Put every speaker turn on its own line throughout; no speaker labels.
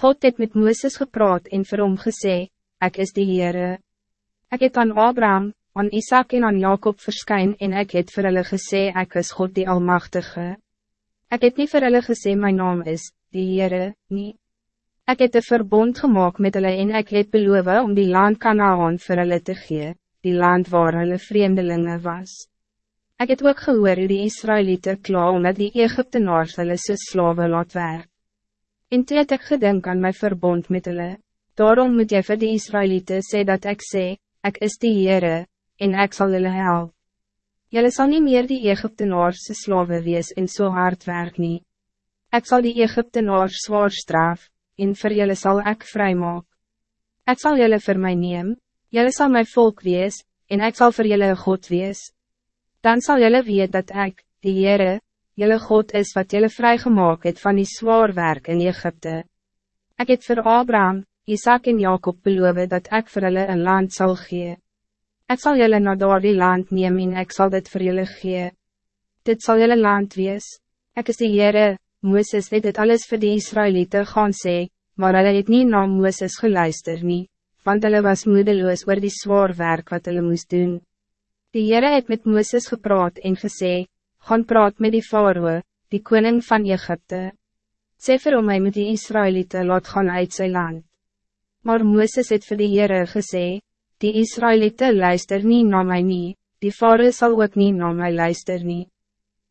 God het met Mooses gepraat en vir hom gesê, Ek is die Heere. Ek het aan Abraham, aan Isaac en aan Jacob verskyn en ek het vir hulle gesê, Ek is God die Almachtige. Ek het nie vir hulle gesê, My naam is, die Heere, nie. Ek het een verbond gemaakt met hulle en ek het beloof om die land Kanaan vir hulle te gee, die land waar hulle vreemdelingen was. Ik het ook gehoor hoe die Israëlieten kla omdat die Egyptenaars hulle so slawe laat werk. En toe het ek gedink aan my verbond met hulle, daarom moet jy vir die Israëlieten sê dat ik sê, ik is die Heere, en ik zal hulle help. Julle sal nie meer die Egyptenaars se slawe wees en so hard werk nie. Ek sal die Egyptenaars zwaar straf, en vir julle sal ek vry maak. Ek sal julle vir my neem, julle sal my volk wees, en ik zal vir julle God wees dan zal jullie weten dat ik, die Heere, jullie God is wat jullie vrijgemaakt het van die zwaar werk in Egypte. Ik het voor Abraham, Isaac en Jacob beloven dat ik voor jullie een land zal geven. Ik zal jullie naar door die land nemen en ik zal dit voor jullie geven. Dit zal jullie land wees. Ik is die Heere, Moeses het dit alles voor die Israëlieten gaan sê, maar hulle het niet naar Moeses geluister nie, want hulle was moedeloos oor die zwaar werk wat hulle moest doen. Die Heere het met Mooses gepraat en gesê, gaan praat met die Faroe, die koning van Egypte. Sê vir hom hy moet die Israëlieten laat gaan uit zijn land. Maar Mooses het vir die Heere gesê, die Israëlieten luister niet naar mij nie, die Faroe zal ook niet naar mij luister nie.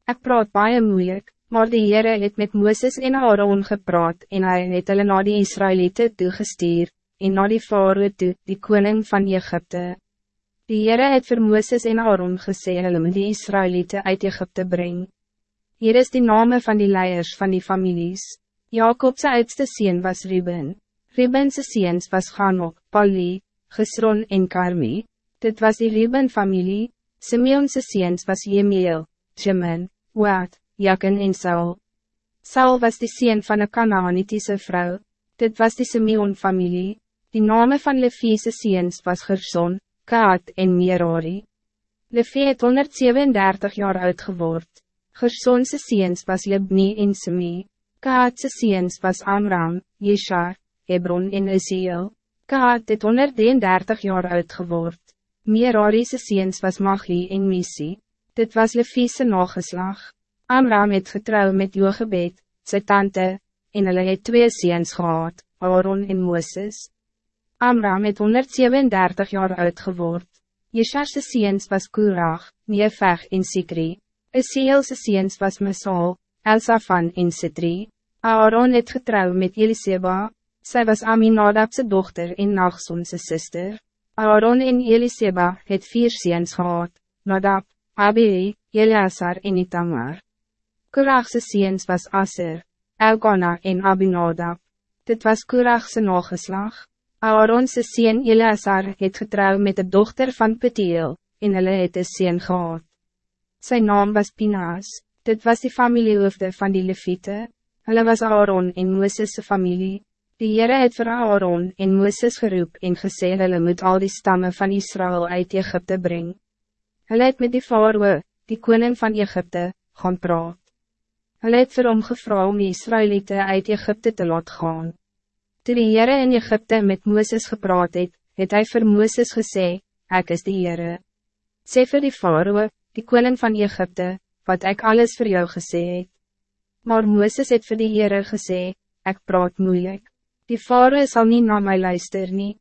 Ek praat baie moeilijk, maar die Heere het met Mooses en Aaron gepraat en hij het hulle na die Israëlieten toegestuur, en na die Faroe toe, die koning van Egypte. Die Heere het vir Mooses en Aaron gesê hulle moet die Israëlieten uit Egypte brengen. Hier is die name van die leiers van die families. Jacobse oudste sien was Ruben. Rubense seens was Ganok, Pali, Gesron en Karmi. Dit was die Ruben familie. Simeonse seens was Jemiel, Jemen, Waad, Jaken en Saul. Saul was die sien van een Canaanitische vrouw. Dit was die Simeon familie. Die name van Leviese seens was Gerson, Kaat en Merari. Levi het 137 jaar oud geword. Gersonse seens was Libni en Semi. Kaatse seens was Amram, Jeshar, Hebron en Isiel. Kaat het 133 jaar oud geword. Merari's seens was Magli en Misi. Dit was Levi's nageslag. Amram het getrouw met Jogebed, sy tante, en hulle het twee seens gehad, Aaron en Moses. Amram het 137 jaar oud geword. Jesharse seens was Kurag, Neefeg en Sikri. Esielse seens was Mesal, Elsafan en Sitri. Aaron het getrouw met Eliseba. Zij was Aminadabse dochter en Nachsonse sister. Aaron en Eliseba het vier seens gehad, Nadab, Abi, Eleazar en Itamar. Kuragse seens was Aser, Elkana en Abinadab. Dit was Kuragse nageslag. Aaronse sien Eleazar het getrouw met de dochter van Petiel, en hulle het een sien gehad. Zijn naam was Pinaas, dit was die familiehoofde van die Levite, hulle was Aaron en Mooses' familie. Die Heere het vir Aaron en Mooses geroep en gesê hulle moet al die stammen van Israël uit Egypte brengen. Hulle het met die Faroe, die koning van Egypte, gaan praat. Hulle het vir hom gevra om die Israëlieten uit Egypte te laat gaan. Toe die Heere in Egypte met Mooses gepraat het, het hy vir Mooses gesê, Ek is die Heere. Sê vir die Faroe, die koning van Egypte, wat ik alles voor jou gesê het. Maar Mooses het vir die Heere gesê, Ek praat moeilijk. Die Faroe zal niet naar mij luister nie.